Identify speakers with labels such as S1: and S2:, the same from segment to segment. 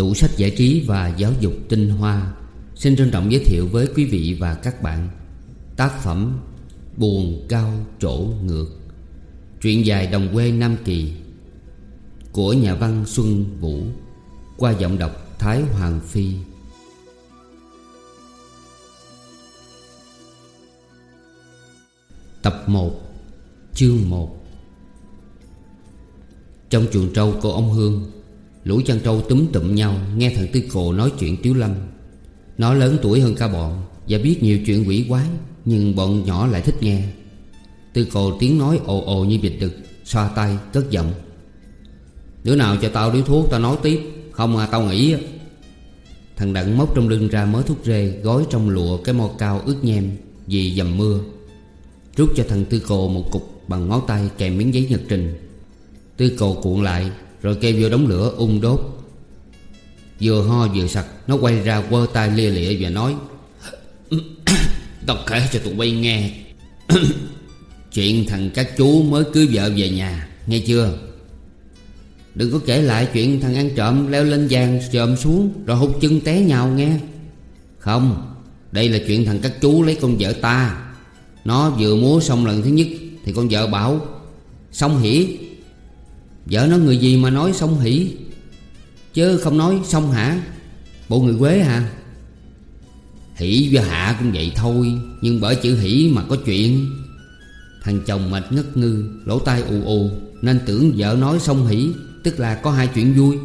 S1: Tủ sách giải trí và giáo dục tinh hoa. Xin trân trọng giới thiệu với quý vị và các bạn Tác phẩm Buồn cao trổ ngược, Truyện dài đồng quê Nam Kỳ Của nhà văn Xuân Vũ, Qua giọng đọc Thái Hoàng Phi. Tập 1 Chương 1 Trong chuồng trâu của ông Hương Lũ chăn trâu túm tụm nhau, Nghe thằng Tư Cồ nói chuyện Tiếu Lâm. Nó lớn tuổi hơn cả bọn Và biết nhiều chuyện quỷ quái, Nhưng bọn nhỏ lại thích nghe. Tư Cồ tiếng nói ồ ồ như vịt đực, Xoa tay, cất giọng. Đứa nào cho tao điếu thuốc, tao nói tiếp. Không à tao nghĩ Thằng Đặng móc trong lưng ra mớ thuốc rê, Gói trong lụa cái mo cao ướt nhem Vì dầm mưa. Rút cho thằng Tư Cồ một cục bằng ngón tay kèm miếng giấy nhật trình. Tư Cồ cuộn lại rồi kêu vô đống lửa, ung đốt. Vừa ho vừa sặc, Nó quay ra quơ tay lia lịa và nói Tao kể cho tụi bay nghe. Chuyện thằng các chú mới cưới vợ về nhà, Nghe chưa? Đừng có kể lại chuyện thằng ăn trộm leo lên vàng trộm xuống, Rồi hút chân té nhau nghe. Không, Đây là chuyện thằng các chú lấy con vợ ta. Nó vừa múa xong lần thứ nhất Thì con vợ bảo, Xong hỉ Vợ nó người gì mà nói xong hỉ? Chứ không nói xong hả? Bộ người quế hả? Hỉ và hạ cũng vậy thôi, Nhưng bởi chữ hỉ mà có chuyện. Thằng chồng mệt ngất ngư, Lỗ tai ù ù, Nên tưởng vợ nói xong hỉ, Tức là có hai chuyện vui.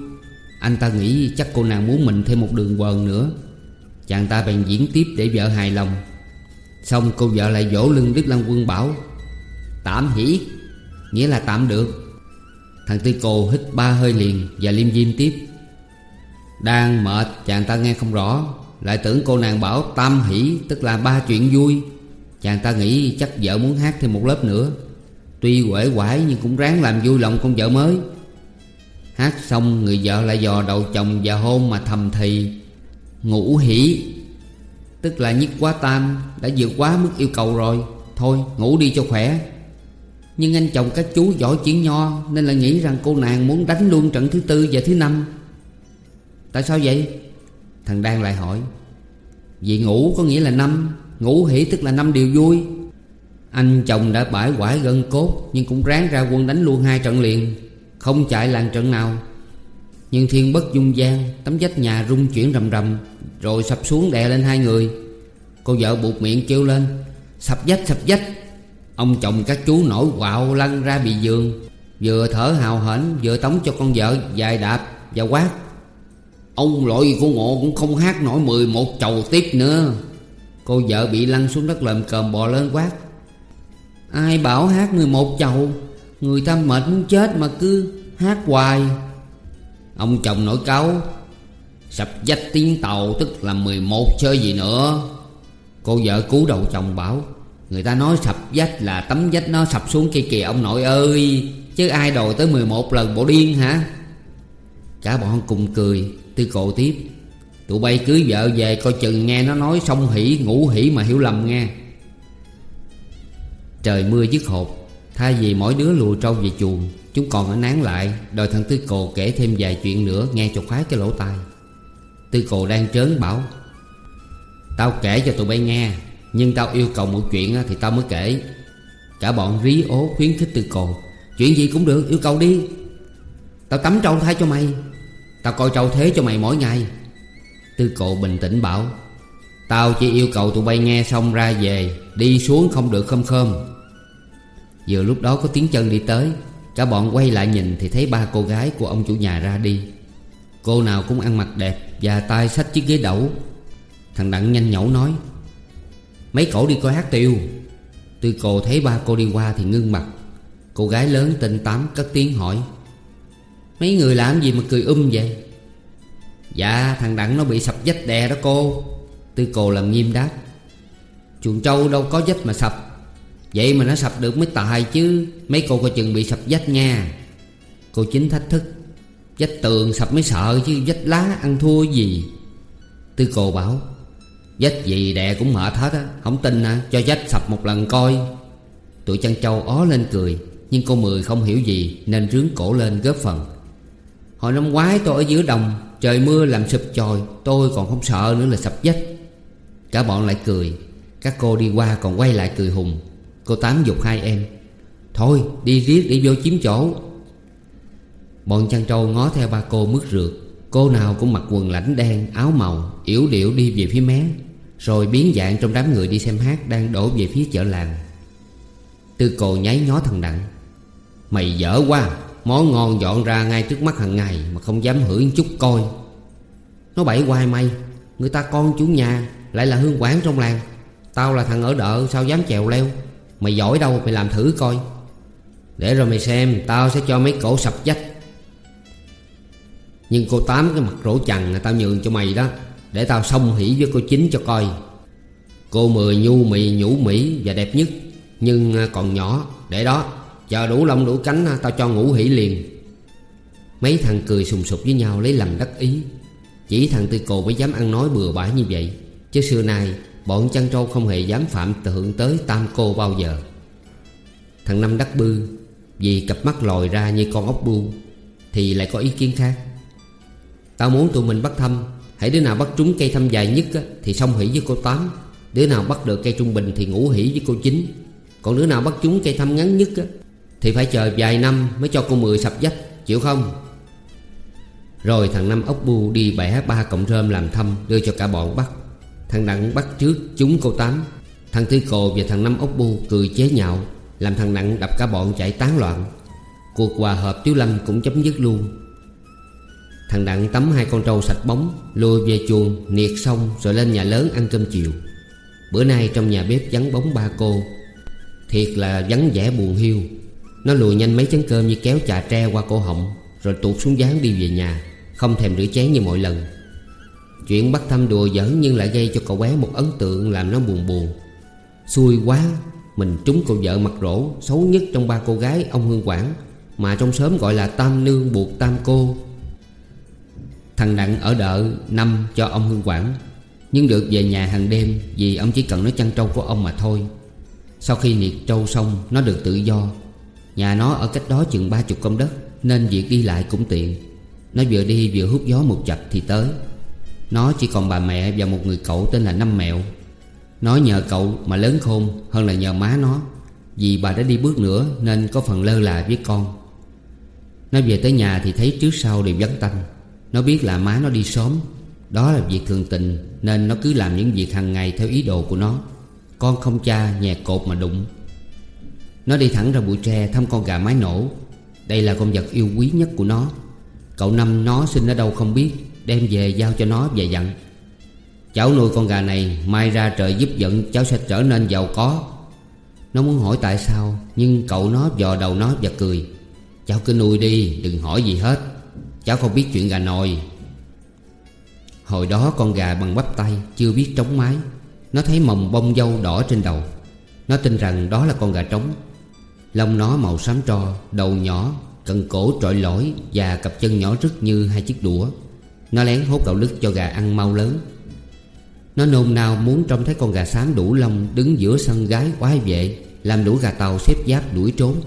S1: Anh ta nghĩ chắc cô nàng muốn mình thêm một đường quần nữa. Chàng ta bèn diễn tiếp để vợ hài lòng. Xong cô vợ lại vỗ lưng Đức Lăng Quân bảo, Tạm hỉ, Nghĩa là tạm được. Thằng Tư Cồ hít ba hơi liền Và liêm diêm tiếp. Đang mệt, chàng ta nghe không rõ. Lại tưởng cô nàng bảo tam hỷ, Tức là ba chuyện vui. Chàng ta nghĩ chắc vợ muốn hát thêm một lớp nữa. Tuy quể quải nhưng cũng ráng làm vui lòng con vợ mới. Hát xong, người vợ lại dò đầu chồng và hôn mà thầm thì Ngủ hỉ Tức là nhất quá tam, Đã vượt quá mức yêu cầu rồi. Thôi, ngủ đi cho khỏe. Nhưng anh chồng các chú giỏi chuyện nho, Nên là nghĩ rằng cô nàng muốn đánh luôn trận thứ tư và thứ năm. Tại sao vậy? Thằng Đan lại hỏi. Vì ngủ có nghĩa là năm. Ngủ hỉ tức là năm điều vui. Anh chồng đã bãi quải gân cốt, Nhưng cũng ráng ra quân đánh luôn hai trận liền. Không chạy làng trận nào. Nhưng thiên bất dung gian, Tấm vách nhà rung chuyển rầm rầm, Rồi sập xuống đè lên hai người. Cô vợ buộc miệng kêu lên, Sập vách sập vách. Ông chồng các chú nổi quạo lăn ra bị giường, Vừa thở hào hển, Vừa tống cho con vợ dài đạp và quát. Ông lội của ngộ cũng không hát nổi 11 chầu tiếp nữa. Cô vợ bị lăn xuống đất lầm cờm bò lên quát. Ai bảo hát 11 chầu? Người ta mệt muốn chết mà cứ hát hoài. Ông chồng nổi cáu Sập dách tiếng tàu tức là 11 chơi gì nữa. Cô vợ cứu đầu chồng bảo. Người ta nói sập dách là tấm dách nó sập xuống kia kìa. Ông nội ơi, Chứ ai đòi tới 11 lần bộ điên hả? Cả bọn cùng cười. Tư cộ tiếp, Tụi bay cưới vợ về coi chừng nghe nó nói xong hỉ ngủ hỉ mà hiểu lầm nghe. Trời mưa dứt hột, Thay vì mỗi đứa lùi trâu về chuồng, Chúng còn ở nán lại. Đòi thằng Tư Cồ kể thêm vài chuyện nữa, Nghe cho khoái cái lỗ tai. Tư Cồ đang trớn bảo, Tao kể cho tụi bay nghe nhưng tao yêu cầu một chuyện thì tao mới kể. Cả bọn rí ố khuyến khích Tư Cồ Chuyện gì cũng được, yêu cầu đi. Tao tắm trâu thay cho mày. Tao coi trâu thế cho mày mỗi ngày. Tư cộ bình tĩnh bảo, Tao chỉ yêu cầu tụi bay nghe xong ra về, Đi xuống không được khom khơm Vừa lúc đó có tiếng chân đi tới, Cả bọn quay lại nhìn thì thấy ba cô gái của ông chủ nhà ra đi. Cô nào cũng ăn mặc đẹp Và tay xách chiếc ghế đẩu. Thằng Đặng nhanh nhẩu nói Mấy cổ đi coi hát tiêu. Tư cô thấy ba cô đi qua thì ngưng mặt. Cô gái lớn tên Tám cất tiếng hỏi, Mấy người làm gì mà cười um vậy? Dạ thằng Đặng nó bị sập vách đè đó cô. Tư cô làm nghiêm đáp, Chuồng trâu đâu có vách mà sập. Vậy mà nó sập được mới tài chứ. Mấy cô coi chừng bị sập vách nha. Cô chính thách thức, Vách tường sập mới sợ chứ, vách lá ăn thua gì? Tư cô bảo dách gì đè cũng mệt hết á, Không tin à cho dách sập một lần coi. Tụi chăn trâu ó lên cười, Nhưng cô Mười không hiểu gì, Nên rướng cổ lên góp phần. Hồi năm ngoái tôi ở giữa đồng, Trời mưa làm sụp chòi, Tôi còn không sợ nữa là sập dách. Cả bọn lại cười, Các cô đi qua còn quay lại cười hùng. Cô Tám dục hai em, Thôi, đi riết đi vô chiếm chỗ. Bọn chăn trâu ngó theo ba cô mướt rượt, Cô nào cũng mặc quần lãnh đen, Áo màu, yểu điệu đi về phía mé. Rồi biến dạng trong đám người đi xem hát Đang đổ về phía chợ làng. Tư cồ nháy nhó thằng Đặng. Mày dở quá, Món ngon dọn ra ngay trước mắt hàng ngày Mà không dám hưởng chút coi. Nó bậy hoài mày, Người ta con chủ nhà Lại là hương quán trong làng. Tao là thằng ở đợ sao dám chèo leo? Mày giỏi đâu, mày làm thử coi. Để rồi mày xem, Tao sẽ cho mấy cổ sập dách Nhưng cô Tám cái mặt rỗ chằn là Tao nhường cho mày đó. Để tao xong hỉ với cô Chính cho coi. Cô Mười nhu mì nhũ mỹ và đẹp nhất, Nhưng à, còn nhỏ. Để đó, Chờ đủ lông đủ cánh à, Tao cho ngủ hỉ liền. Mấy thằng cười sùng sục với nhau lấy làm đắc ý. Chỉ thằng Tư Cồ mới dám ăn nói bừa bãi như vậy. Chứ xưa nay, Bọn chăn trâu không hề dám phạm thượng tới tam cô bao giờ. Thằng Năm đắc bư, Vì cặp mắt lòi ra như con ốc bu, Thì lại có ý kiến khác. Tao muốn tụi mình bắt thăm Hãy đứa nào bắt trúng cây thăm dài nhất á, Thì xong hỷ với cô Tám. Đứa nào bắt được cây trung bình thì ngủ hỷ với cô Chín. Còn đứa nào bắt trúng cây thăm ngắn nhất á, Thì phải chờ vài năm mới cho cô Mười sập dách Chịu không? Rồi thằng Năm ốc bu đi bẻ ba cọng rơm làm thăm Đưa cho cả bọn bắt. Thằng Đặng bắt trước chúng cô Tám. Thằng Tư Cồ và thằng Năm ốc bu cười chế nhạo Làm thằng Đặng đập cả bọn chạy tán loạn. Cuộc hòa hợp Tiếu Lâm cũng chấm dứt luôn. Thằng Đặng tắm hai con trâu sạch bóng, lôi về chuồng, Niệt xong rồi lên nhà lớn ăn cơm chiều. Bữa nay trong nhà bếp vắng bóng ba cô. Thiệt là vắng vẻ buồn hiu. Nó lùi nhanh mấy chén cơm như kéo trà tre qua cổ họng, Rồi tuột xuống dáng đi về nhà, Không thèm rửa chén như mọi lần. Chuyện bắt thăm đùa giỡn nhưng lại gây cho cậu bé một ấn tượng làm nó buồn buồn. Xui quá, Mình trúng cô vợ mặt rỗ Xấu nhất trong ba cô gái ông Hương Quảng, Mà trong sớm gọi là tam nương buộc tam cô. Thằng Đặng ở đợ năm cho ông Hương Quảng. Nhưng được về nhà hàng đêm Vì ông chỉ cần nói chăn trâu của ông mà thôi. Sau khi niệt trâu xong, Nó được tự do. Nhà nó ở cách đó chừng ba chục công đất, Nên việc đi lại cũng tiện. Nó vừa đi vừa hút gió một chập thì tới. Nó chỉ còn bà mẹ và một người cậu tên là Năm Mẹo. Nó nhờ cậu mà lớn khôn hơn là nhờ má nó. Vì bà đã đi bước nữa nên có phần lơ là với con. Nó về tới nhà thì thấy trước sau đều vắng tanh nó biết là má nó đi sớm. Đó là việc thường tình, Nên nó cứ làm những việc hàng ngày theo ý đồ của nó. Con không cha nhẹ cột mà đụng. Nó đi thẳng ra bụi tre thăm con gà mái nổ. Đây là con vật yêu quý nhất của nó. Cậu Năm nó sinh ở đâu không biết, Đem về giao cho nó về dặn. Cháu nuôi con gà này, Mai ra trời giúp giận cháu sẽ trở nên giàu có. Nó muốn hỏi tại sao, Nhưng cậu nó dò đầu nó và cười. Cháu cứ nuôi đi, đừng hỏi gì hết. Cháu không biết chuyện gà nồi. Hồi đó con gà bằng bắp tay Chưa biết trống mái. Nó thấy mồng bông dâu đỏ trên đầu. Nó tin rằng đó là con gà trống. Lông nó màu xám tro, Đầu nhỏ Cần cổ trội lỗi Và cặp chân nhỏ rứt như hai chiếc đũa. Nó lén hốt gạo lứt cho gà ăn mau lớn. Nó nôn nao muốn trông thấy con gà xám đủ lông Đứng giữa sân gái quái vệ, Làm đủ gà tàu xếp giáp đuổi trốn.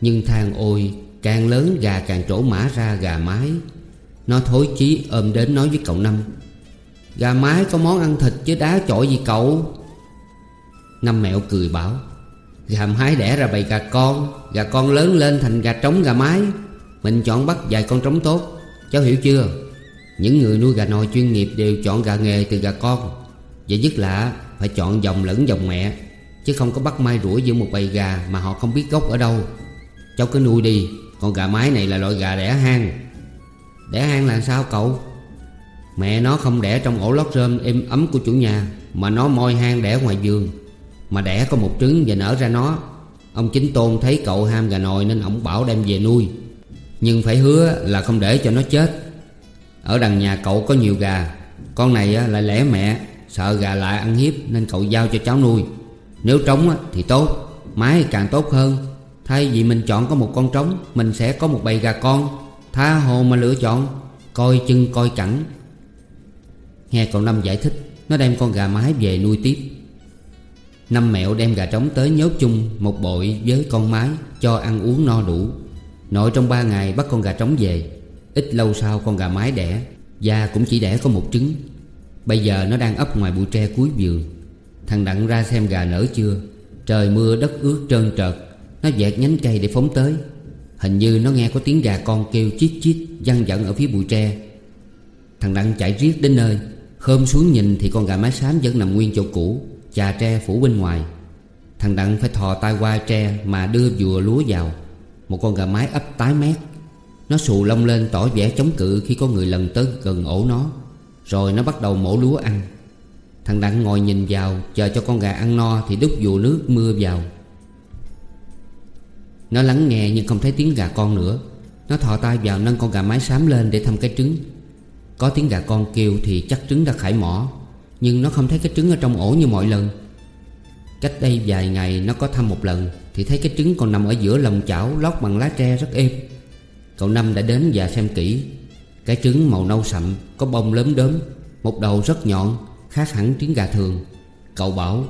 S1: Nhưng than ôi Càng lớn gà càng trổ mã ra gà mái. Nó thối chí ôm đến nói với cậu Năm, Gà mái có món ăn thịt chứ đá chọi gì cậu? Năm mẹo cười bảo, Gà mái đẻ ra bầy gà con Gà con lớn lên thành gà trống gà mái. Mình chọn bắt vài con trống tốt. Cháu hiểu chưa? Những người nuôi gà nồi chuyên nghiệp đều chọn gà nghề từ gà con, Và nhất là phải chọn dòng lẫn dòng mẹ, Chứ không có bắt mai rủi giữa một bầy gà Mà họ không biết gốc ở đâu. Cháu cứ nuôi đi con gà mái này là loại gà đẻ hang. Đẻ hang là sao cậu? Mẹ nó không đẻ trong ổ lót rơm êm ấm của chủ nhà, Mà nó môi hang đẻ ngoài giường. Mà đẻ có một trứng và nở ra nó. Ông chính tôn thấy cậu ham gà nồi Nên ổng bảo đem về nuôi. Nhưng phải hứa là không để cho nó chết. Ở đằng nhà cậu có nhiều gà. Con này lại lẻ mẹ, Sợ gà lại ăn hiếp Nên cậu giao cho cháu nuôi. Nếu trống thì tốt, Mái càng tốt hơn. Thay vì mình chọn có một con trống, Mình sẽ có một bầy gà con. Tha hồ mà lựa chọn, Coi chân coi cẳng. Nghe cậu Năm giải thích, Nó đem con gà mái về nuôi tiếp. Năm mẹo đem gà trống tới nhốt chung Một bội với con mái Cho ăn uống no đủ. Nội trong ba ngày bắt con gà trống về. Ít lâu sau con gà mái đẻ, Và cũng chỉ đẻ có một trứng. Bây giờ nó đang ấp ngoài bụi tre cuối vườn. Thằng Đặng ra xem gà nở chưa. Trời mưa đất ướt trơn trợt. Nó dẹt nhánh cây để phóng tới. Hình như nó nghe có tiếng gà con kêu chít chít, Văng vẳng ở phía bụi tre. Thằng Đặng chạy riết đến nơi. Khơm xuống nhìn thì con gà mái xám vẫn nằm nguyên chỗ cũ, Chà tre phủ bên ngoài. Thằng Đặng phải thò tay qua tre Mà đưa vừa lúa vào. Một con gà mái ấp tái mét. Nó xù lông lên tỏ vẻ chống cự Khi có người lần tới gần ổ nó. Rồi nó bắt đầu mổ lúa ăn. Thằng Đặng ngồi nhìn vào, Chờ cho con gà ăn no Thì đút dùa nước mưa vào. Nó lắng nghe nhưng không thấy tiếng gà con nữa. Nó thò tay vào nâng con gà mái xám lên Để thăm cái trứng. Có tiếng gà con kêu thì chắc trứng đã khải mỏ, Nhưng nó không thấy cái trứng ở trong ổ như mọi lần. Cách đây vài ngày nó có thăm một lần Thì thấy cái trứng còn nằm ở giữa lồng chảo Lót bằng lá tre rất êm. Cậu Năm đã đến và xem kỹ. Cái trứng màu nâu sậm, Có bông lớn đốm, Một đầu rất nhọn, Khác hẳn trứng gà thường. Cậu bảo,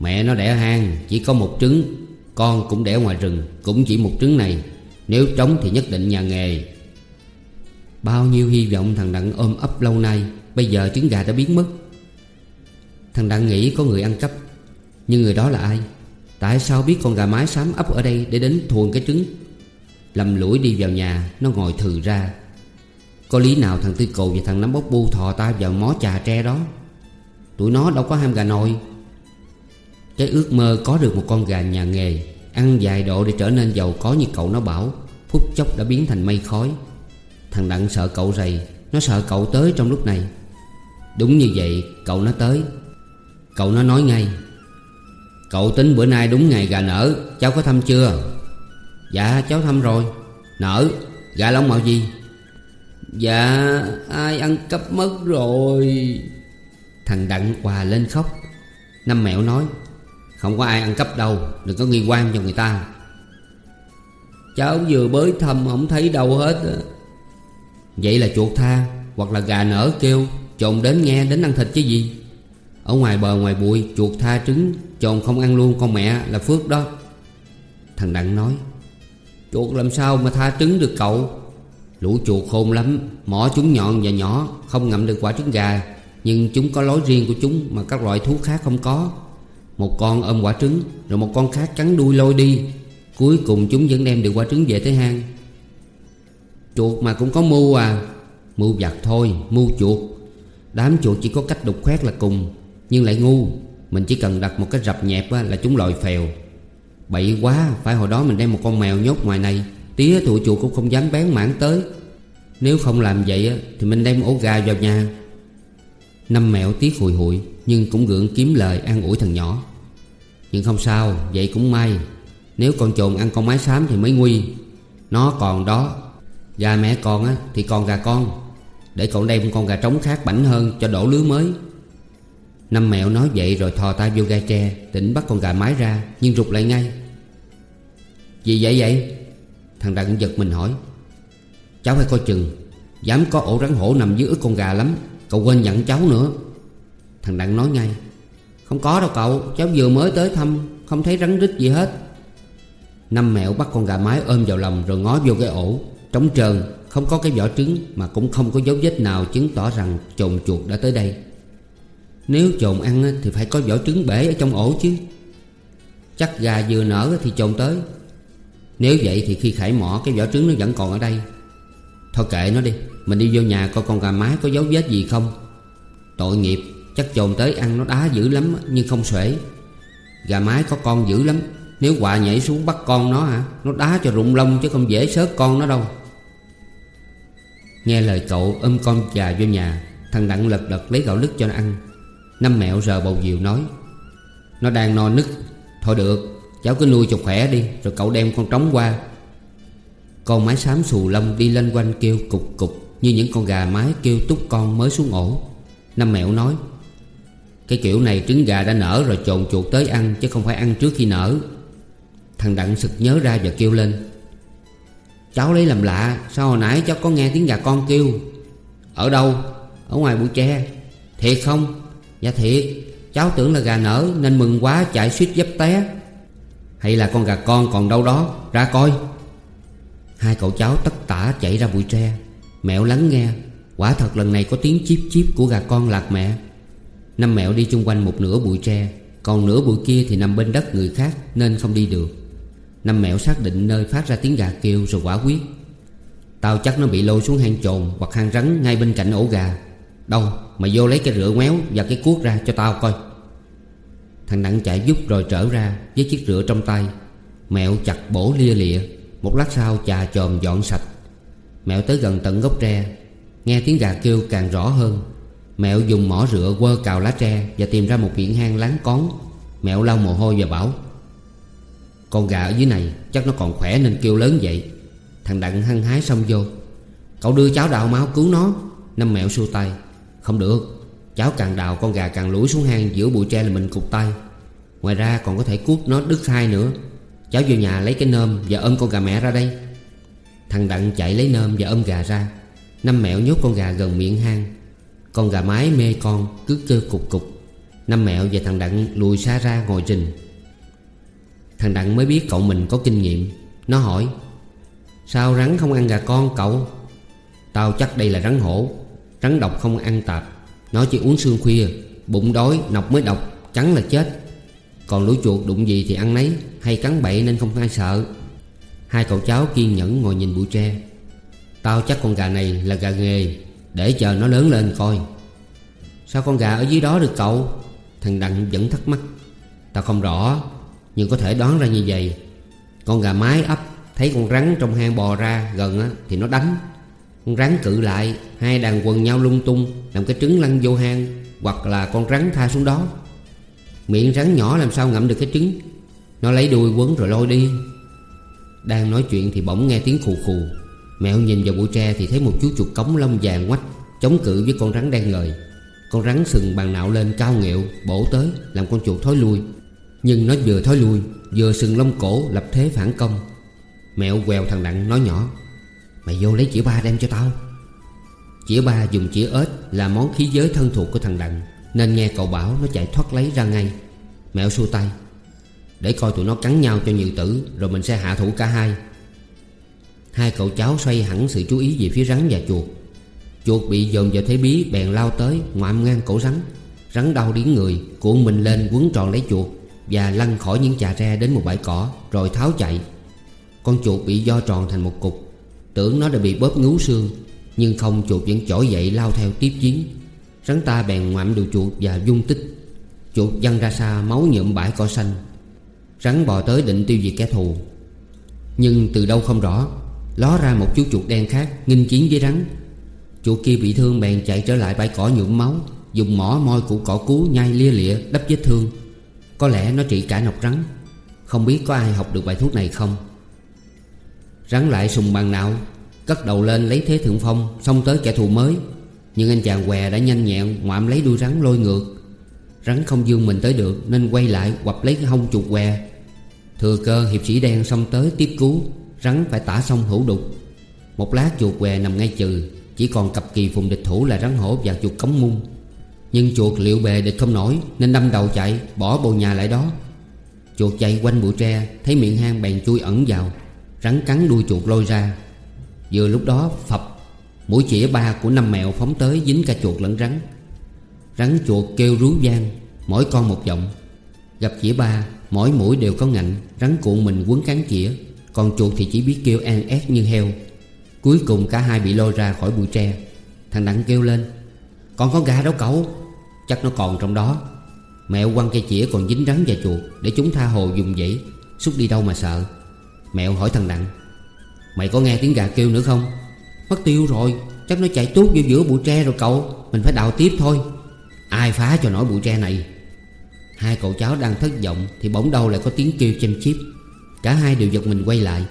S1: Mẹ nó đẻ hang, Chỉ có một trứng. Con cũng đẻ ngoài rừng, Cũng chỉ một trứng này. Nếu trống thì nhất định nhà nghề. Bao nhiêu hy vọng thằng Đặng ôm ấp lâu nay, Bây giờ trứng gà đã biến mất. Thằng Đặng nghĩ có người ăn cắp. Nhưng người đó là ai? Tại sao biết con gà mái xám ấp ở đây Để đến thuần cái trứng? Lầm lũi đi vào nhà, Nó ngồi thừ ra. Có lý nào thằng Tư cầu và thằng Nắm Bốc Bu thò tay vào mó trà tre đó? Tụi nó đâu có ham gà nồi. Cái ước mơ có được một con gà nhà nghề, Ăn vài độ để trở nên giàu có như cậu nó bảo, Phút chốc đã biến thành mây khói. Thằng Đặng sợ cậu rầy, Nó sợ cậu tới trong lúc này. Đúng như vậy, cậu nó tới. Cậu nó nói ngay, Cậu tính bữa nay đúng ngày gà nở, Cháu có thăm chưa? Dạ cháu thăm rồi. Nở, Gà lông màu gì? Dạ ai ăn cắp mất rồi. Thằng Đặng hòa lên khóc. Năm mẹo nói không có ai ăn cắp đâu, Đừng có nghi quan cho người ta. Cháu vừa bới thăm không thấy đâu hết Vậy là chuột tha, Hoặc là gà nở kêu Trộn đến nghe đến ăn thịt chứ gì. Ở ngoài bờ ngoài bụi, chuột tha trứng Trộn không ăn luôn con mẹ là phước đó. Thằng Đặng nói, Chuột làm sao mà tha trứng được cậu? Lũ chuột khôn lắm, Mỏ chúng nhọn và nhỏ, Không ngậm được quả trứng gà. Nhưng chúng có lối riêng của chúng Mà các loại thú khác không có. Một con ôm quả trứng, Rồi một con khác cắn đuôi lôi đi. Cuối cùng chúng vẫn đem được quả trứng về tới hang. Chuột mà cũng có mưu à. Mưu vặt thôi, Mưu chuột. Đám chuột chỉ có cách đục khoét là cùng, Nhưng lại ngu. Mình chỉ cần đặt một cái rập nhẹp là chúng lòi phèo. Bậy quá, Phải hồi đó mình đem một con mèo nhốt ngoài này. Tía tụi chuột cũng không dám bén mảng tới. Nếu không làm vậy Thì mình đem ổ gà vào nhà. Năm mẹo tiếc hùi hụi, Nhưng cũng gượng kiếm lời an ủi thằng nhỏ. Nhưng không sao, Vậy cũng may. Nếu con trồn ăn con mái xám thì mới nguy. Nó còn đó. Gà mẹ còn á, thì còn gà con. Để cậu đem con gà trống khác bảnh hơn Cho đổ lứa mới. Năm mẹo nói vậy rồi thò tay vô gai tre Tỉnh bắt con gà mái ra, Nhưng rụt lại ngay. Gì vậy vậy? Thằng Đặng giật mình hỏi. Cháu phải coi chừng, Dám có ổ rắn hổ nằm dưới ức con gà lắm. Cậu quên dặn cháu nữa. Thằng Đặng nói ngay, Không có đâu cậu, Cháu vừa mới tới thăm, Không thấy rắn rít gì hết. Năm mẹo bắt con gà mái ôm vào lòng Rồi ngó vô cái ổ. Trống trơn, Không có cái vỏ trứng Mà cũng không có dấu vết nào chứng tỏ rằng trồn chuột đã tới đây. Nếu trồn ăn thì phải có vỏ trứng bể ở trong ổ chứ. Chắc gà vừa nở thì trồn tới. Nếu vậy thì khi khải mỏ Cái vỏ trứng nó vẫn còn ở đây. Thôi kệ nó đi. Mình đi vô nhà coi con gà mái có dấu vết gì không? Tội nghiệp, Chắc chồn tới ăn nó đá dữ lắm, Nhưng không xuể. Gà mái có con dữ lắm, Nếu quạ nhảy xuống bắt con nó hả? Nó đá cho rụng lông chứ không dễ sớt con nó đâu. Nghe lời cậu, ôm con già vô nhà, Thằng Đặng lật đật lấy gạo lứt cho nó ăn. Năm mẹo rờ bầu diều nói, Nó đang no nứt Thôi được, Cháu cứ nuôi cho khỏe đi, Rồi cậu đem con trống qua. Con mái xám xù lông đi lên quanh kêu cục cục. Như những con gà mái kêu túc con mới xuống ổ. Năm mẹo nói, Cái kiểu này trứng gà đã nở rồi trộn chuột tới ăn, Chứ không phải ăn trước khi nở. Thằng Đặng sực nhớ ra và kêu lên, Cháu lấy làm lạ, Sao hồi nãy cháu có nghe tiếng gà con kêu? Ở đâu? Ở ngoài bụi tre. Thiệt không? Dạ thiệt, Cháu tưởng là gà nở Nên mừng quá chạy suýt dấp té. Hay là con gà con còn đâu đó, Ra coi. Hai cậu cháu tất tả chạy ra bụi tre. Mẹo lắng nghe. Quả thật lần này có tiếng chíp chíp của gà con lạc mẹ. Năm mẹo đi chung quanh một nửa bụi tre, Còn nửa bụi kia thì nằm bên đất người khác Nên không đi được. Năm mẹo xác định nơi phát ra tiếng gà kêu rồi quả quyết. Tao chắc nó bị lôi xuống hang trồn Hoặc hang rắn ngay bên cạnh ổ gà. Đâu mà vô lấy cái rửa ngoéo Và cái cuốc ra cho tao coi. Thằng Đặng chạy giúp rồi trở ra Với chiếc rửa trong tay. Mẹo chặt bổ lia lịa. Một lát sau chà chồm dọn sạch. Mẹo tới gần tận gốc tre, Nghe tiếng gà kêu càng rõ hơn. Mẹo dùng mỏ rửa quơ cào lá tre Và tìm ra một biển hang láng cón. Mẹo lau mồ hôi và bảo, Con gà ở dưới này chắc nó còn khỏe nên kêu lớn vậy. Thằng Đặng hăng hái xong vô, Cậu đưa cháu đào máu cứu nó. Năm mẹo xua tay, Không được, Cháu càng đào con gà càng lủi xuống hang Giữa bụi tre là mình cục tay. Ngoài ra còn có thể cuốc nó đứt hai nữa Cháu vô nhà lấy cái nơm Và ôm con gà mẹ ra đây. Thằng Đặng chạy lấy nơm và ôm gà ra. Năm mẹo nhốt con gà gần miệng hang. Con gà mái mê con, cứ kêu cục cục. Năm mẹo và thằng Đặng lùi xa ra ngồi trình. Thằng Đặng mới biết cậu mình có kinh nghiệm. Nó hỏi, Sao rắn không ăn gà con cậu? Tao chắc đây là rắn hổ. Rắn độc không ăn tạp. Nó chỉ uống sương khuya. Bụng đói, nọc mới độc. Cắn là chết. Còn lũ chuột đụng gì thì ăn nấy. Hay cắn bậy nên không ai sợ. Hai cậu cháu kiên nhẫn ngồi nhìn bụi tre. Tao chắc con gà này là gà nghề Để chờ nó lớn lên coi. Sao con gà ở dưới đó được cậu? Thằng Đặng vẫn thắc mắc. Tao không rõ Nhưng có thể đoán ra như vậy. Con gà mái ấp Thấy con rắn trong hang bò ra gần á, thì nó đánh. Con rắn cự lại Hai đàn quần nhau lung tung Làm cái trứng lăn vô hang Hoặc là con rắn tha xuống đó. Miệng rắn nhỏ làm sao ngậm được cái trứng? Nó lấy đuôi quấn rồi lôi đi. Đang nói chuyện thì bỗng nghe tiếng khù khù. Mẹo nhìn vào bụi tre thì thấy một chú chuột cống lông vàng quách Chống cự với con rắn đen ngời. Con rắn sừng bằng nạo lên cao nghẹo Bổ tới, làm con chuột thối lui. Nhưng nó vừa thối lui, Vừa sừng lông cổ, lập thế phản công. Mẹo quèo thằng Đặng nói nhỏ, Mày vô lấy chĩa ba đem cho tao. Chĩa ba dùng chĩa ếch Là món khí giới thân thuộc của thằng Đặng, Nên nghe cậu bảo nó chạy thoát lấy ra ngay. Mẹo xua tay để coi tụi nó cắn nhau cho nhiều tử, Rồi mình sẽ hạ thủ cả hai. Hai cậu cháu xoay hẳn sự chú ý về phía rắn và chuột. Chuột bị dồn vào thế bí, bèn lao tới, ngoạm ngang cổ rắn. Rắn đau đến người, Cuộn mình lên quấn tròn lấy chuột Và lăn khỏi những chà tre đến một bãi cỏ, Rồi tháo chạy. Con chuột bị do tròn thành một cục. Tưởng nó đã bị bóp ngú xương, Nhưng không chuột vẫn trỗi dậy lao theo tiếp chiến Rắn ta bèn ngoạm đầu chuột và dung tích. Chuột văng ra xa máu nhuộm bãi cỏ xanh. Rắn bò tới định tiêu diệt kẻ thù. Nhưng từ đâu không rõ, Ló ra một chú chuột đen khác Nghinh chiến với rắn. Chuột kia bị thương bèn chạy trở lại bãi cỏ nhuộm máu, Dùng mỏ moi củ cỏ cú nhai lia lịa đắp vết thương. Có lẽ nó trị cả nọc rắn, Không biết có ai học được bài thuốc này không. Rắn lại sùng bằng nạo, Cất đầu lên lấy thế thượng phong, Xông tới kẻ thù mới. Nhưng anh chàng què đã nhanh nhẹn Ngoạm lấy đuôi rắn lôi ngược Rắn không dương mình tới được, Nên quay lại quặp lấy cái hông chuột què. Thừa cơ hiệp sĩ đen xông tới tiếp cứu, Rắn phải tả xong hữu đục. Một lát chuột què nằm ngay trừ Chỉ còn cặp kỳ phùng địch thủ là rắn hổ và chuột cống mung Nhưng chuột liệu bề địch không nổi, Nên đâm đầu chạy, Bỏ bồ nhà lại đó. Chuột chạy quanh bụi tre, Thấy miệng hang bèn chui ẩn vào. Rắn cắn đuôi chuột lôi ra. Vừa lúc đó, phập, Mũi chĩa ba của năm mèo phóng tới Dính cả chuột lẫn rắn. Rắn chuột kêu rú gian Mỗi con một giọng. Gặp chĩa ba, Mỗi mũi đều có ngạnh, Rắn cuộn mình quấn cán chĩa Còn chuột thì chỉ biết kêu an ét như heo. Cuối cùng cả hai bị lôi ra khỏi bụi tre. Thằng Đặng kêu lên Còn có gà đâu cậu? Chắc nó còn trong đó. Mẹo quăng cây chĩa còn dính rắn và chuột Để chúng tha hồ dùng dãy, Xúc đi đâu mà sợ. Mẹo hỏi thằng Đặng, Mày có nghe tiếng gà kêu nữa không? Mất tiêu rồi, Chắc nó chạy tuốt vô giữa bụi tre rồi cậu, Mình phải đào tiếp thôi. Ai phá cho nổi bụi tre này? Hai cậu cháu đang thất vọng Thì bỗng đâu lại có tiếng kêu chêm chiếp Cả hai đều giật mình quay lại.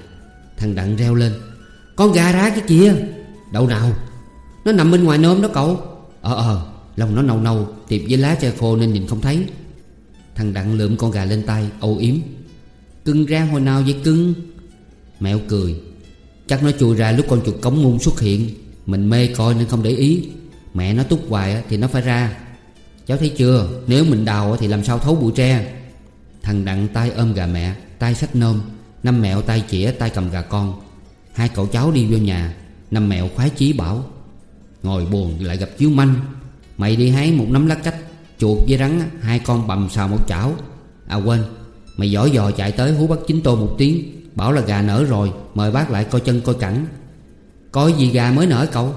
S1: Thằng Đặng reo lên, Con gà ra cái kia! Đâu nào, Nó nằm bên ngoài nôm đó cậu. Ờ ờ Lòng nó nâu nâu, Tiệp với lá tre khô nên nhìn không thấy. Thằng Đặng lượm con gà lên tay, âu yếm. Cưng ra hồi nào vậy cưng? Mẹo cười. Chắc nó chui ra lúc con chuột cống mung xuất hiện. Mình mê coi nên không để ý. Mẹ nó túc hoài thì nó phải ra. Cháu thấy chưa? Nếu mình đào thì làm sao thấu bụi tre? Thằng Đặng tay ôm gà mẹ, tay sách nôm. Năm mẹo tay chĩa tay cầm gà con. Hai cậu cháu đi vô nhà. Năm mẹo khoái chí bảo, Ngồi buồn lại gặp chiếu manh. Mày đi hái một nắm lá cách, Chuột với rắn Hai con bầm xào một chảo. À quên. Mày giỏi dò chạy tới hú bắt chính tô một tiếng, Bảo là gà nở rồi, Mời bác lại coi chân coi cẳng Coi gì gà mới nở cậu?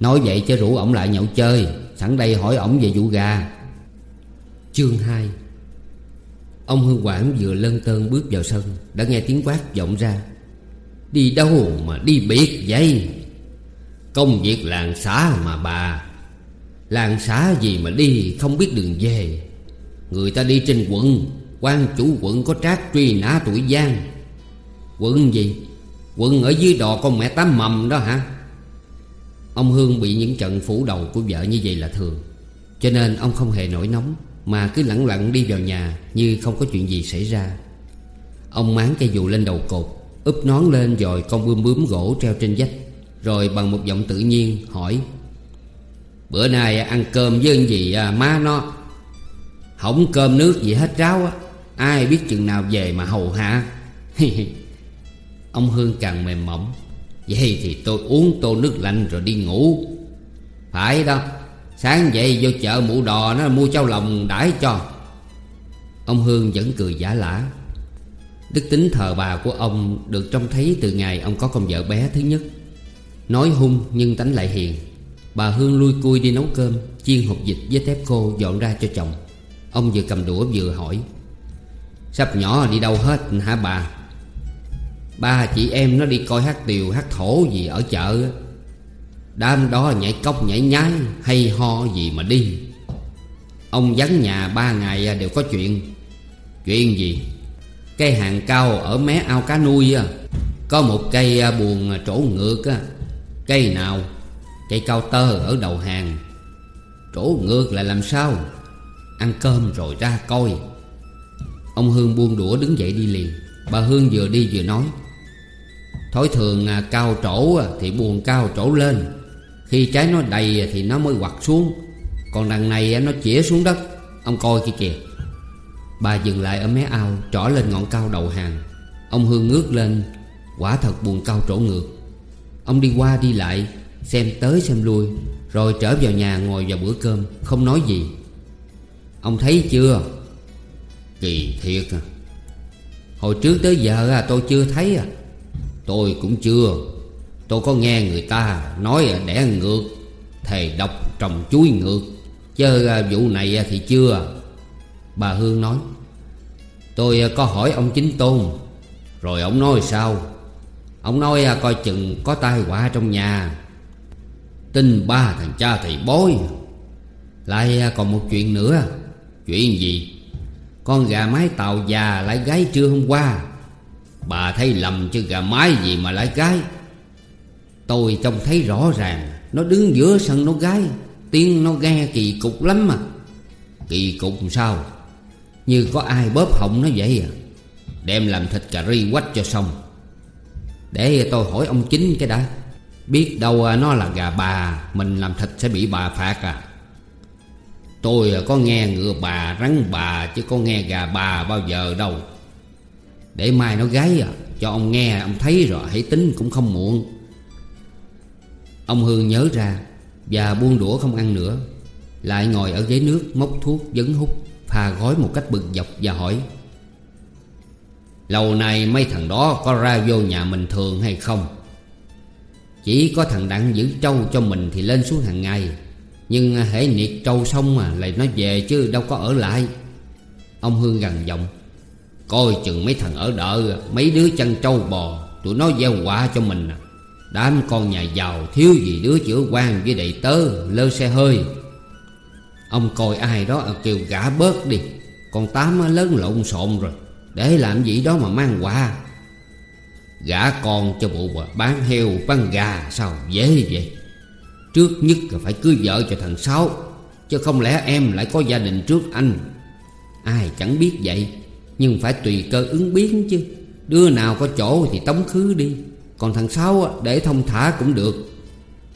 S1: Nói vậy chứ rủ ổng lại nhậu chơi. Sẵn đây hỏi ổng về vụ gà. Chương 2 Ông Hương Quảng vừa lân tơn bước vào sân, Đã nghe tiếng quát vọng ra. Đi đâu mà đi biệt vậy? Công việc làng xã mà bà. Làng xã gì mà đi không biết đường về. Người ta đi trên quận, quan chủ quận có trác truy nã tuổi gian Quận gì? Quận ở dưới đò con mẹ tám mầm đó hả? Ông Hương bị những trận phủ đầu của vợ như vậy là thường. Cho nên ông không hề nổi nóng Mà cứ lẳng lặng đi vào nhà Như không có chuyện gì xảy ra. Ông máng cây dù lên đầu cột Úp nón lên rồi con bươm bướm gỗ treo trên vách Rồi bằng một giọng tự nhiên hỏi Bữa nay ăn cơm với gì à, má nó? Không cơm nước gì hết ráo á Ai biết chừng nào về mà hầu hạ? Ông Hương càng mềm mỏng. Vậy thì tôi uống tô nước lạnh rồi đi ngủ. Phải đó, Sáng dậy vô chợ mũ đò nó mua cháo lòng đãi cho. Ông Hương vẫn cười giả lả. Đức tính thờ bà của ông được trông thấy từ ngày ông có con vợ bé thứ nhất. Nói hung nhưng tánh lại hiền. Bà Hương lui cui đi nấu cơm, Chiên hộp dịch với tép khô dọn ra cho chồng. Ông vừa cầm đũa vừa hỏi, Sắp nhỏ đi đâu hết hả bà? Ba chị em nó đi coi hát tiều, hát thổ gì ở chợ. Đám đó nhảy cốc, nhảy nhái, Hay ho gì mà đi. Ông vắng nhà ba ngày à, đều có chuyện. Chuyện gì? Cây hàng cao ở mé ao cá nuôi à, Có một cây à, buồn trổ ngược Cây nào? Cây cao tơ ở đầu hàng. Trổ ngược là làm sao? Ăn cơm rồi ra coi. Ông Hương buông đũa đứng dậy đi liền. Bà Hương vừa đi vừa nói Thói thường à, cao trổ à, thì buồn cao trổ lên. Khi trái nó đầy à, thì nó mới quặt xuống. Còn đằng này nó chĩa xuống đất. Ông coi kia kìa. Bà dừng lại ở mé ao Trỏ lên ngọn cao đầu hàng. Ông Hương ngước lên Quả thật buồn cao trổ ngược. Ông đi qua đi lại Xem tới xem lui Rồi trở vào nhà ngồi vào bữa cơm Không nói gì. Ông thấy chưa? Kỳ thiệt à. Hồi trước tới giờ à, tôi chưa thấy à. Tôi cũng chưa. Tôi có nghe người ta nói đẻ ngược Thề độc trồng chuối ngược. Chứ vụ này thì chưa. Bà Hương nói, Tôi có hỏi ông chính tôn, Rồi ông nói sao? Ông nói coi chừng có tai họa trong nhà. Tin ba thằng cha thầy bối Lại còn một chuyện nữa. Chuyện gì? Con gà mái tàu già lại gáy trưa hôm qua. Bà thấy lầm chứ gà mái gì mà lại gái Tôi trông thấy rõ ràng, Nó đứng giữa sân nó gái Tiếng nó nghe kỳ cục lắm mà. Kỳ cục sao? Như có ai bóp họng nó vậy à? Đem làm thịt cà ri quách cho xong. Để tôi hỏi ông chính cái đã. Biết đâu nó là gà bà, Mình làm thịt sẽ bị bà phạt à? Tôi có nghe ngựa bà rắn bà, Chứ có nghe gà bà bao giờ đâu. Để mai nó gáy à Cho ông nghe, ông thấy rồi hãy tính cũng không muộn. Ông Hương nhớ ra, Và buông đũa không ăn nữa. Lại ngồi ở ghế nước, móc thuốc dấn hút, Pha gói một cách bực dọc và hỏi, Lâu nay mấy thằng đó có ra vô nhà mình thường hay không? Chỉ có thằng Đặng giữ trâu cho mình thì lên xuống hàng ngày, Nhưng hễ niệt trâu xong mà lại nó về chứ đâu có ở lại. Ông Hương gần giọng Coi chừng mấy thằng ở đợi Mấy đứa chăn trâu bò, Tụi nó gieo quả cho mình. Đám con nhà giàu thiếu gì đứa chữa quan với đầy tớ, Lơ xe hơi. Ông coi ai đó kêu gã bớt đi. Con Tám lớn lộn xộn rồi. Để làm gì đó mà mang quà Gã con cho bộ bán heo, bán gà, Sao dễ vậy? Trước nhất là phải cưới vợ cho thằng Sáu, Chứ không lẽ em lại có gia đình trước anh? Ai chẳng biết vậy. Nhưng phải tùy cơ ứng biến chứ. Đứa nào có chỗ thì tống khứ đi. Còn thằng Sáu để thông thả cũng được.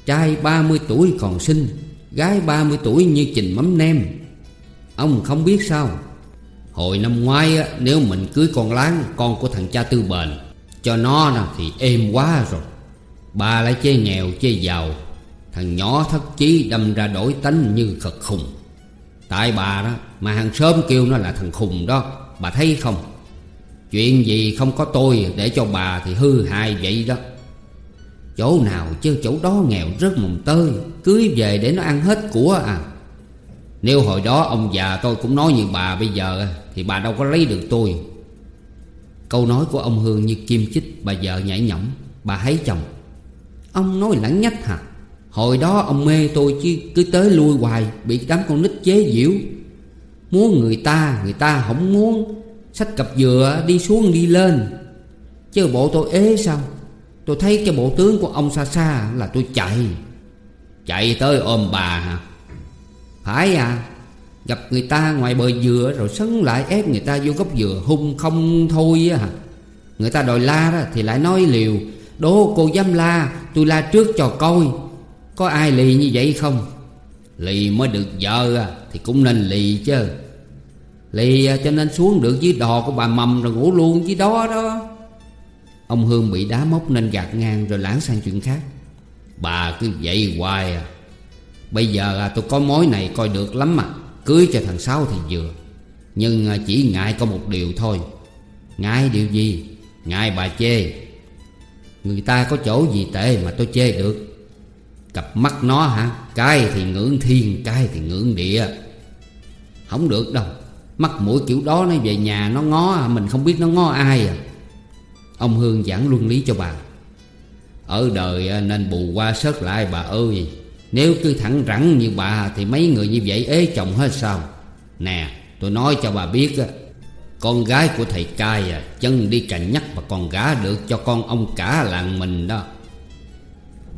S1: Trai 30 tuổi còn xinh Gái 30 tuổi như trình mắm nem. Ông không biết sao. Hồi năm ngoái nếu mình cưới con láng, Con của thằng cha tư bền, Cho nó thì êm quá rồi. Bà lại chê nghèo, chê giàu.
S2: Thằng nhỏ thất chí đâm ra đổi tánh như khật khùng. Tại bà đó, mà hàng xóm kêu nó là thằng khùng đó. Bà thấy không? Chuyện gì không có tôi để cho bà thì hư hại vậy đó.
S1: Chỗ nào chứ chỗ đó nghèo rất mồng tơi, Cưới về để nó ăn hết của à.
S2: Nếu hồi đó ông già tôi cũng nói như bà bây giờ, Thì bà đâu có lấy được tôi.
S1: Câu nói của ông Hương như kim chích, Bà vợ nhảy nhõm Bà thấy chồng. Ông nói lãng nhách hả? Hồi đó ông mê tôi chứ, cứ tới lui hoài, Bị đám con nít chế diễu Muốn người ta Người ta không muốn. Sách cặp dừa đi xuống đi lên. Chứ bộ tôi ế sao? Tôi thấy cái bộ tướng của ông xa xa là tôi chạy.
S2: Chạy tới ôm bà. Hả
S1: Phải à Gặp người ta ngoài bờ dừa Rồi sấn lại ép người ta vô gốc dừa Hung không thôi á Người ta đòi la đó thì lại nói liều. Đố cô dám la, Tôi la trước cho coi. Có ai lì như vậy không?
S2: Lì mới được vợ à, Thì cũng nên lì chứ.
S1: Lì à, cho nên xuống được dưới đò của bà mầm Rồi ngủ luôn dưới đó đó. Ông Hương bị đá móc nên gạt ngang Rồi lãng sang chuyện khác.
S2: Bà cứ vậy hoài à. Bây giờ à, tôi có mối này coi được lắm mà Cưới cho thằng Sáu thì vừa. Nhưng à, chỉ ngại có một điều thôi.
S1: Ngại điều gì?
S2: Ngại bà chê.
S1: Người ta có chỗ gì tệ mà tôi chê được?
S2: Cặp mắt nó hả? Cái thì ngưỡng thiên, Cái thì ngưỡng địa.
S1: Không được đâu. Mắt mũi kiểu đó nó về nhà nó ngó à, Mình không biết nó ngó ai à. Ông Hương giảng luân lý cho bà.
S2: Ở đời à, nên bù qua sớt lại bà ơi. Nếu cứ thẳng rắn như bà Thì mấy người như vậy ế chồng hết sao? Nè, tôi nói cho bà biết á, Con gái của thầy cai à Chân đi cạnh nhắc mà còn gả được cho con ông cả làng mình đó.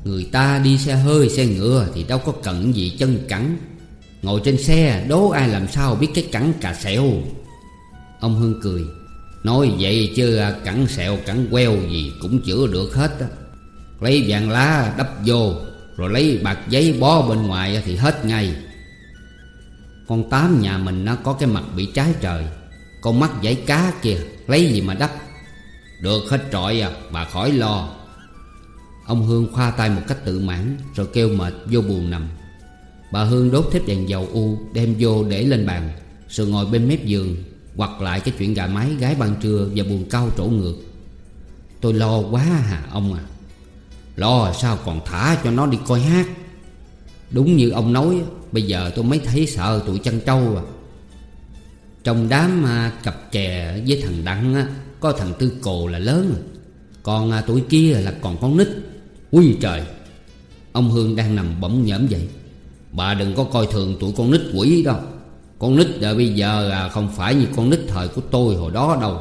S1: Người ta đi xe hơi, xe ngựa Thì đâu có cần gì chân cẳng. Ngồi trên xe, đố ai làm sao biết cái cẳng cà sẹo Ông Hương cười,
S2: Nói vậy chứ à, cẳng sẹo cẳng queo gì cũng chữa được hết á. Lấy vàng lá đắp vô, Rồi lấy bạc giấy bó bên ngoài thì hết ngay.
S1: Con Tám nhà mình nó có cái mặt bị trái trời, Con mắt giấy cá kìa Lấy gì mà đắp?
S2: Được hết trọi à bà khỏi lo.
S1: Ông Hương khoa tay một cách tự mãn Rồi kêu mệt vô buồn nằm. Bà Hương đốt thép đèn dầu u Đem vô để lên bàn Rồi ngồi bên mép giường hoặc lại cái chuyện gà mái gái ban trưa Và buồn cao trổ ngược. Tôi lo quá hả ông à.
S2: Lo sao còn thả cho nó đi coi hát.
S1: Đúng như ông nói Bây giờ tôi mới thấy sợ tụi chăn trâu à. Trong đám à, cặp chè với thằng Đặng á, Có thằng Tư Cồ là lớn. Còn à, tuổi kia là còn con nít
S2: quy trời
S1: Ông Hương đang nằm bỗng nhỡm dậy
S2: Bà đừng có coi thường tụi con nít quỷ đâu. Con nít đã bây giờ à, không phải như con nít thời của tôi hồi đó đâu.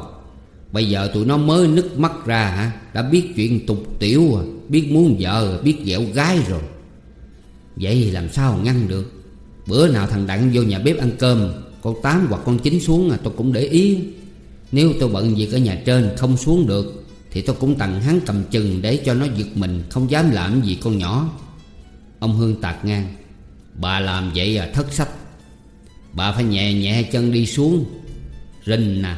S2: Bây giờ tụi nó mới nứt mắt ra hả? Đã biết chuyện tục tiểu à Biết muốn vợ biết dẻo gái rồi.
S1: Vậy làm sao ngăn được? Bữa nào thằng Đặng vô nhà bếp ăn cơm Con Tám hoặc con Chín xuống à tôi cũng để ý. Nếu tôi bận việc ở nhà trên không xuống được thì tôi cũng tặng hắn cầm chừng để cho nó giật mình, Không dám làm gì con nhỏ. Ông Hương tạc ngang.
S2: Bà làm vậy à thất sách Bà phải nhẹ nhẹ chân đi xuống. Rình nè,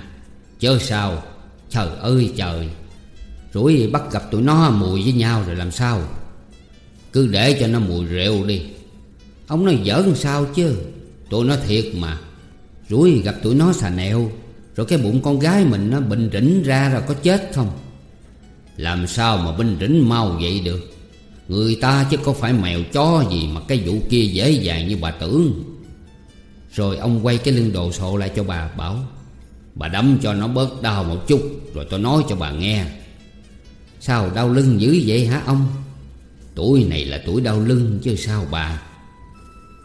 S2: Chớ sao. Trời ơi trời.
S1: Rủi bắt gặp tụi nó mùi với nhau rồi làm sao?
S2: Cứ để cho nó mùi rượu đi.
S1: Ông nói giỡn sao chứ?
S2: Tụi nó thiệt mà.
S1: Rủi gặp tụi nó xà nẹo. Rồi cái bụng con gái mình nó bình rỉnh ra rồi có chết không?
S2: Làm sao mà bình rỉnh mau vậy được? Người ta chứ có phải mèo chó gì Mà cái vụ kia dễ dàng như bà tưởng.
S1: Rồi ông quay cái lưng đồ sộ lại cho bà, bảo,
S2: Bà đấm cho nó bớt đau một chút, Rồi tôi nói cho bà nghe.
S1: Sao đau lưng dữ vậy hả ông?
S2: Tuổi này là tuổi đau lưng chứ sao bà?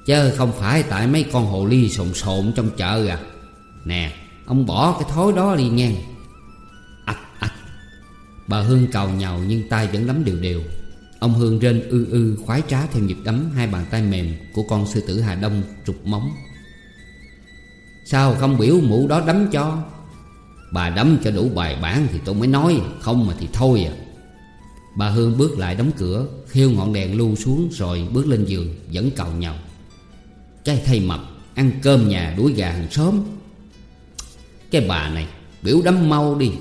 S1: Chứ không phải tại mấy con hồ ly sồn sồn trong chợ à. Nè, Ông bỏ cái thói đó đi nghe. Bà Hương cào nhào nhưng tay vẫn lắm đều đều. Ông Hương rên ư ư khoái trá theo nhịp đấm Hai bàn tay mềm của con sư tử Hà Đông trục móng. Sao không biểu mụ đó đấm cho?
S2: Bà đấm cho đủ bài bản thì tôi mới nói, Không mà thì thôi à.
S1: Bà Hương bước lại đóng cửa Khiêu ngọn đèn lưu xuống rồi bước lên giường, Vẫn cầu nhau
S2: Cái thay mập Ăn cơm nhà đuổi gà hàng xóm. Cái bà này, Biểu đấm mau đi.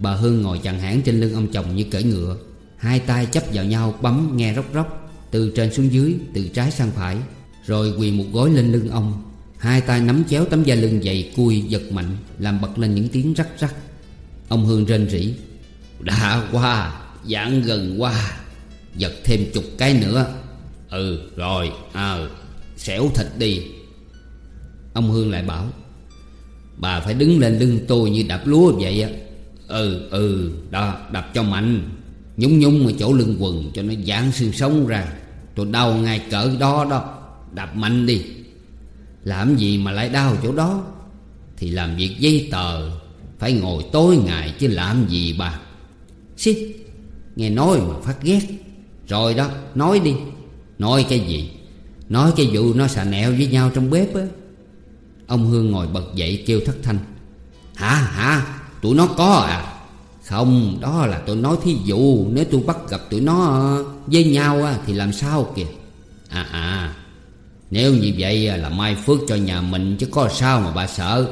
S1: Bà Hương ngồi chặn hãng trên lưng ông chồng như cởi ngựa. Hai tay chấp vào nhau bấm nghe róc róc Từ trên xuống dưới Từ trái sang phải Rồi quỳ một gối lên lưng ông. Hai tay nắm chéo tấm da lưng dày cui giật mạnh Làm bật lên những tiếng rắc rắc. Ông Hương rên rỉ. Đã qua Dạng gần qua Giật thêm chục cái nữa. Ừ rồi à, Xẻo thịt đi. Ông Hương lại bảo Bà phải đứng lên lưng tôi như đạp lúa vậy á. Ừ ừ Đó, đập cho mạnh. Nhúng nhúng ở chỗ lưng quần cho nó giãn xương sống ra. Tôi đau ngay cỡ đó đó. Đập mạnh đi. Làm gì mà lại đau chỗ đó? Thì làm việc giấy tờ. Phải ngồi tối ngày chứ làm gì bà. Xí, Nghe nói mà phát ghét. Rồi đó, nói đi. Nói cái gì? Nói cái vụ nó xà nẹo với nhau trong bếp á. Ông Hương ngồi bật dậy kêu thất thanh. Hả hả? Tụi nó có à? Không, đó là tôi nói thí dụ, Nếu tôi bắt gặp tụi nó với nhau Thì làm sao kìa? À à Nếu như vậy là mai phước cho nhà mình Chứ có sao mà bà sợ.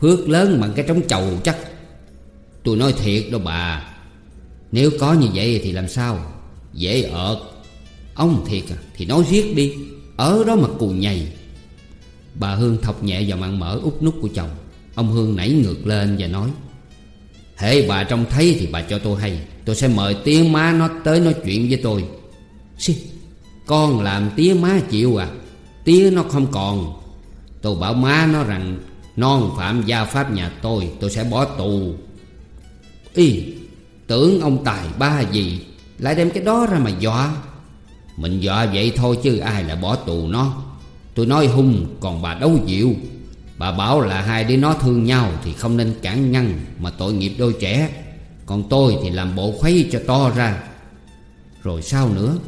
S1: Phước lớn bằng cái trống chầu chắc. Tôi nói thiệt đâu bà. Nếu có như vậy thì làm sao? Dễ ợt Ông thiệt à Thì nói riết đi. Ở đó mà cù nhầy. Bà Hương thọc nhẹ vào màn mở út nút của chồng. Ông Hương nảy ngược lên và nói Hễ bà trông thấy thì bà cho tôi hay. Tôi sẽ mời tía má nó tới nói chuyện với tôi. Xì, Con làm tía má chịu à? Tía nó không còn. Tôi bảo má nó rằng Non phạm gia pháp nhà tôi Tôi sẽ bỏ tù. Y Tưởng ông tài ba gì? Lại đem cái đó ra mà dọa. Mình dọa vậy thôi chứ ai lại bỏ tù nó? Tôi nói hung còn bà đấu dịu Bà bảo là hai đứa nó thương nhau Thì không nên cản ngăn Mà tội nghiệp đôi trẻ. Còn tôi thì làm bộ khuấy cho to ra. Rồi sao nữa?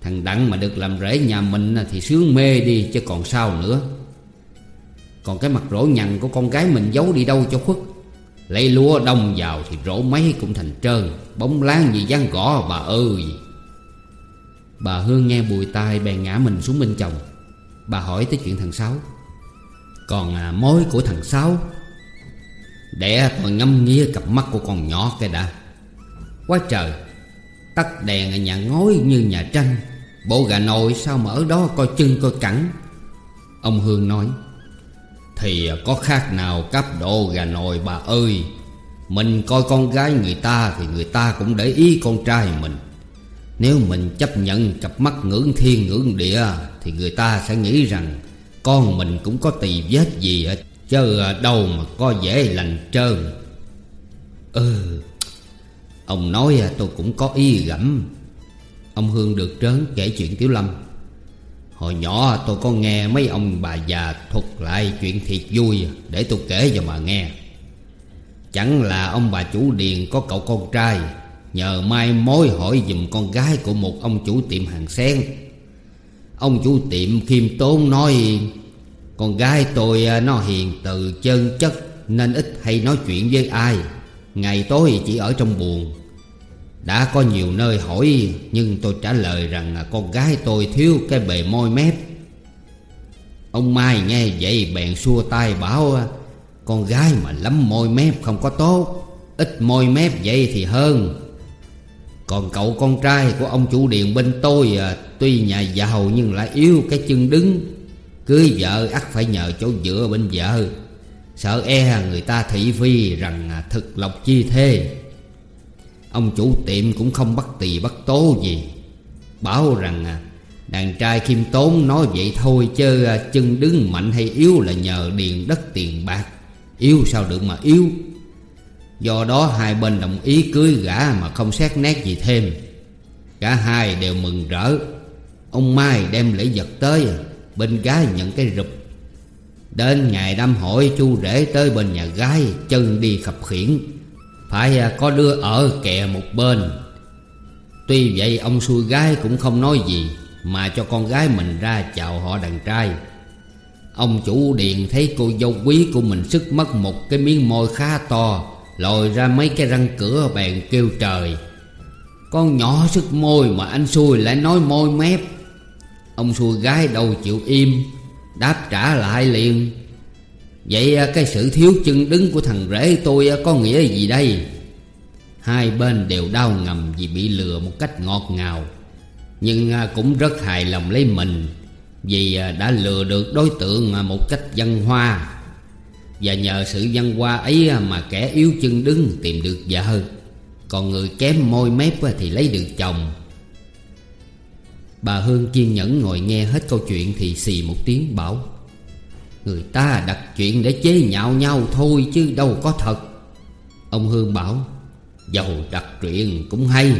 S1: Thằng Đặng mà được làm rễ nhà mình Thì sướng mê đi chứ còn sao nữa. Còn cái mặt rỗ nhằn của con gái mình giấu đi đâu cho khuất? Lấy lúa đông vào thì rỗ mấy cũng thành trơn, Bóng láng gì giăng gõ, bà ơi. Bà Hương nghe bùi tai bèn ngã mình xuống bên chồng. Bà hỏi tới chuyện thằng Sáu. Còn à, mối của thằng Sáu. Để tôi ngâm nghía cặp mắt của con nhỏ cái đã. Quá trời Tắt đèn ở nhà ngói như nhà tranh Bộ gà nồi sao mà ở đó coi chân coi cẳng? Ông Hương nói Thì à, có khác nào cấp độ gà nồi bà ơi? Mình coi con gái người ta Thì người ta cũng để ý con trai mình. Nếu mình chấp nhận cặp mắt ngưỡng thiên ngưỡng địa thì người ta sẽ nghĩ rằng con mình cũng có tỳ vết gì hết Chứ đâu mà có dễ lành trơn. Ừ Ông nói à, tôi cũng có ý gẫm. Ông Hương được trớn kể chuyện Tiểu Lâm. Hồi nhỏ à, tôi có nghe mấy ông bà già thuật lại chuyện thiệt vui à, Để tôi kể cho mà nghe. Chẳng là ông bà chủ điền có cậu con trai, Nhờ mai mối hỏi dùm con gái của một ông chủ tiệm hàng sen. Ông chủ tiệm khiêm tốn nói, Con gái tôi à, nó hiền từ chân chất, Nên ít hay nói chuyện với ai. Ngày tối chỉ ở trong buồn Đã có nhiều nơi hỏi, Nhưng tôi trả lời rằng à, con gái tôi thiếu cái bề môi mép. Ông Mai nghe vậy bèn xua tay bảo à, Con gái mà lắm môi mép không có tốt, Ít môi mép vậy thì hơn. Còn cậu con trai của ông chủ điện bên tôi Tuy nhà giàu nhưng lại yếu cái chân đứng. Cưới vợ ắt phải nhờ chỗ dựa bên vợ. Sợ e người ta thị phi rằng à, thực lộc chi thế. Ông chủ tiệm cũng không bắt tỳ bắt tố gì. Bảo rằng à, đàn trai khiêm tốn nói vậy thôi Chứ à, chân đứng mạnh hay yếu là nhờ điền đất tiền bạc. Yếu sao được mà yếu Do đó hai bên đồng ý cưới gã mà không xét nét gì thêm. Cả hai đều mừng rỡ. Ông Mai đem lễ vật tới, Bên gái nhận cái rụp. Đến ngày đám hội chu rể tới bên nhà gái, Chân đi khập khiển. Phải à, có đưa ở kè một bên. Tuy vậy, ông xui gái cũng không nói gì, Mà cho con gái mình ra chào họ đàn trai. Ông chủ điện thấy cô dâu quý của mình sức mất một cái miếng môi khá to, Lòi ra mấy cái răng cửa bèn kêu trời. Con nhỏ sức môi mà anh xui lại nói môi mép. Ông xua gái đâu chịu im, Đáp trả lại liền. Vậy à, cái sự thiếu chân đứng của thằng rể tôi à, có nghĩa gì đây? Hai bên đều đau ngầm vì bị lừa một cách ngọt ngào.
S2: Nhưng à, cũng rất hài lòng lấy mình Vì đã lừa được đối tượng một cách văn hoa. Và nhờ sự văn hoa ấy mà kẻ yếu chân đứng tìm được vợ. Còn người kém môi mép thì lấy được chồng.
S1: Bà Hương kiên nhẫn ngồi nghe hết câu chuyện Thì xì một tiếng bảo,
S2: Người ta đặt chuyện để chế nhạo nhau thôi chứ đâu có thật.
S1: Ông Hương bảo,
S2: Dầu đặt chuyện cũng hay,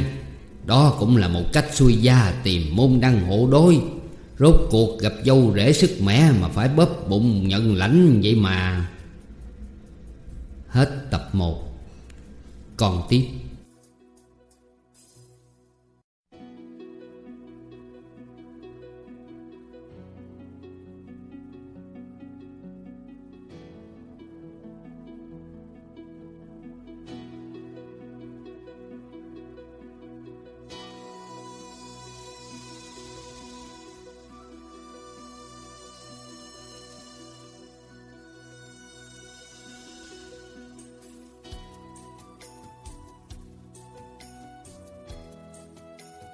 S2: Đó cũng là một cách xuôi gia tìm môn đăng hộ đối. Rốt cuộc gặp dâu rể sức mẻ Mà phải bóp bụng nhận lãnh vậy mà.
S1: Hết tập 1 Còn tiếp.